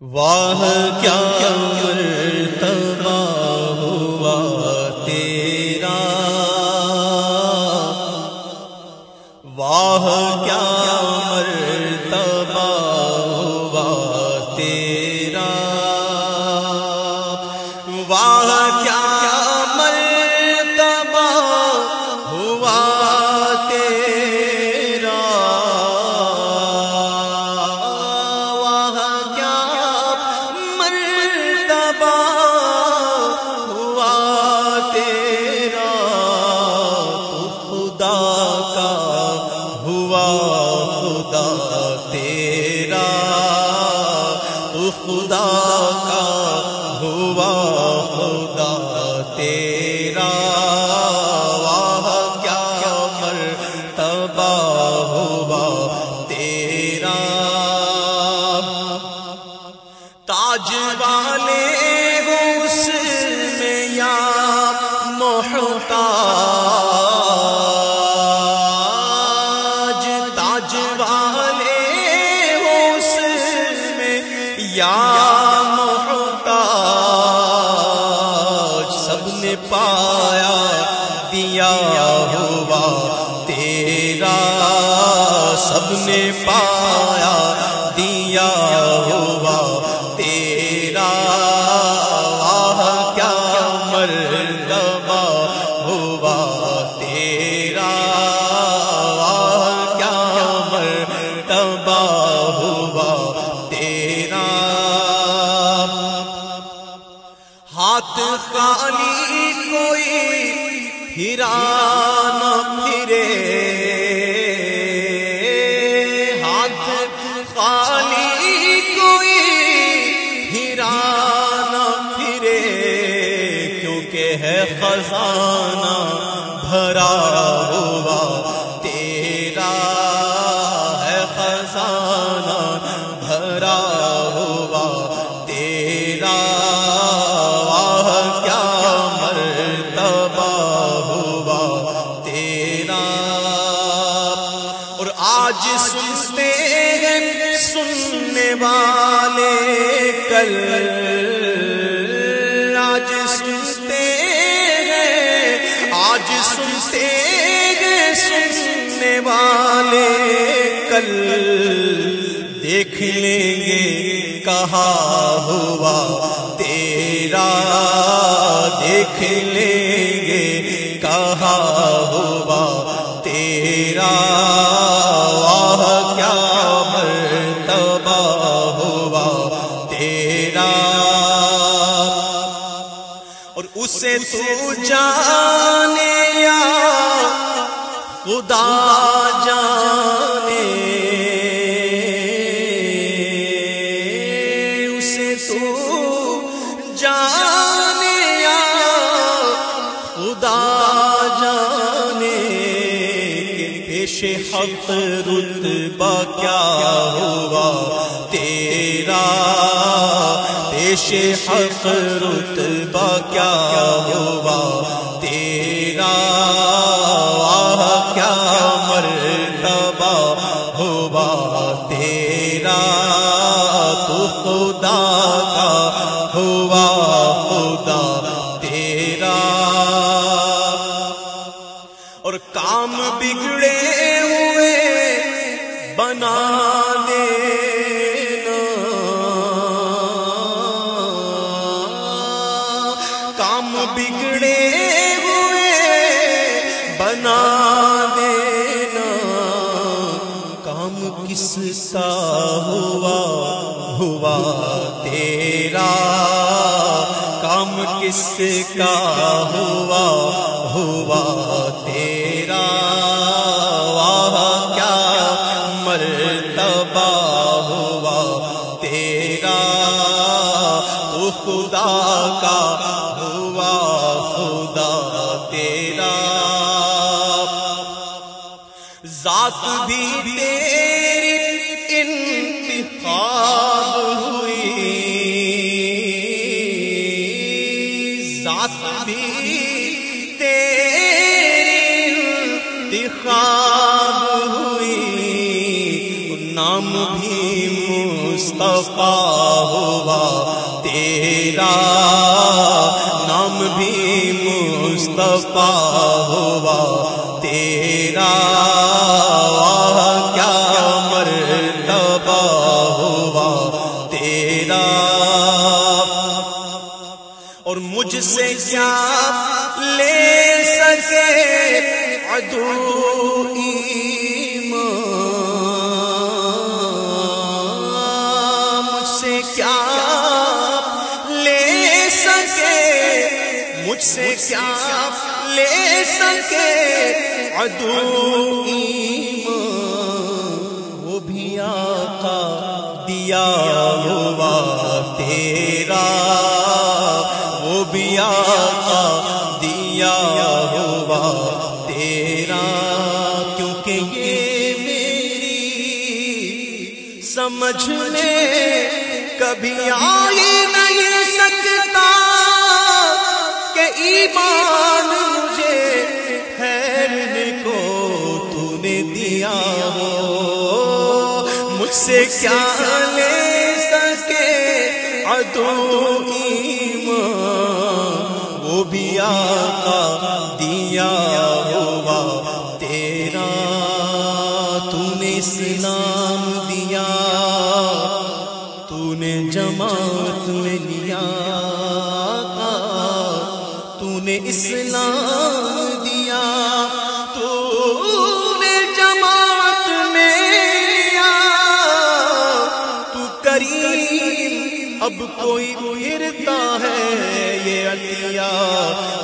واہ کیا مرتبہ مرتبہ ہوا تیرا تو خدا کا، ہوا خدا تیرا تو خدا کا، ہوا خدا تیرا۔ واہ، کیا مر مرتبہ ہوا تیرا۔ تاج والے اس میں یا محتاج، تاج والے ہو اس میں یا محتاج، سب نے پایا، دیا ہوا تیرا، سب نے پایا۔ ہاتھ خالی کوئی ہرا نہ پھرے۔ ہاتھ خالی کوئی ہرا نہ پھرے، کیونکہ ہے خزانہ بھرا ہوا آج سنتے ہیں سننے والے کل۔ آج سنتے ہیں، آج سنتے ہیں سننے والے کل۔ دیکھ لیں گے کہا ہوا تیرا، دیکھ لیں گے اسے تو جانے یا خدا جانے۔ اسے تو جانے یا خدا جانے۔ کہ پیش حق رتبہ کیا ہوا؟ تیرا پیش حق رتبہ کیا ہوا؟ تیرا آہ کیا مرتبہ ہوا؟ تیرا تو خدا کا ہوا، خدا تیرا۔ اور کام بگڑے ہوئے، بنا بنا دینا۔ کام کس کا ہوا؟ ہوا تیرا۔ کام کس کا ہوا؟ ہوا تیرا۔ واہ، کیا مرتبہ ہوا تیرا؟ تو خدا کا ہوا، خدا تیرا۔ ذات بھی تیری انتخاب ہوئی۔ ذات بھی تیری انتخاب ہوئی۔ نام بھی مصطفیٰ ہوا۔ تیرا نام بھی مصطفیٰ ہوا۔ تیرا مجھ سے کیا لے سکے؟ عدو مجھ سے کیا لے سکے؟ ادو وہ بھی آقا دیا ہوا تیرا۔ تیرا کیونکہ یہ میری سمجھ میں کبھی آئی نہیں سکتا ایمان مجھے ٹھہرنے کو تو نے دیا ہو۔ مجھ سے کیا لے سکے ادو ایمان؟ وہ بھی آقا اسلام دیا تو نے جماعت میں لیا نے اسلام دیا تو نے جماعت میں تو کریم، اب کوئی پھرتا ہے یہ عطیہ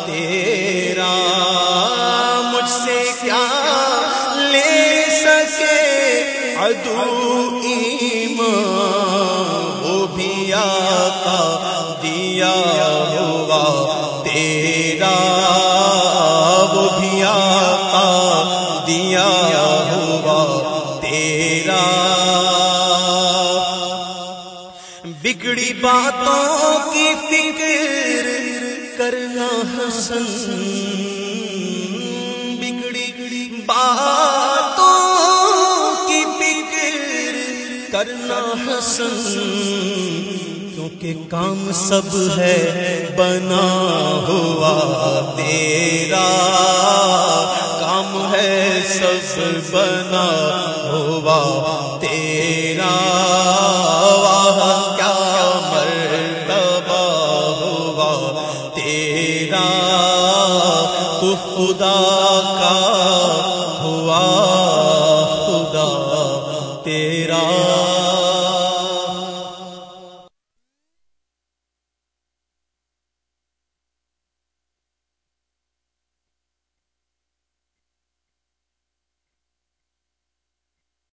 تیرا۔ سکے ادو ایمان، وہ بھی آقا دیا ہوا، تیرا، وہ بھی آقا دیا ہوا، تیرا۔ بگڑی باتوں کی فکر کرنا حسن، بگڑی باتوں کرنا حسن، کیونکہ کام سب ہے، بنا ہوا تیرا۔ کام ہے سب، بنا ہوا تیرا۔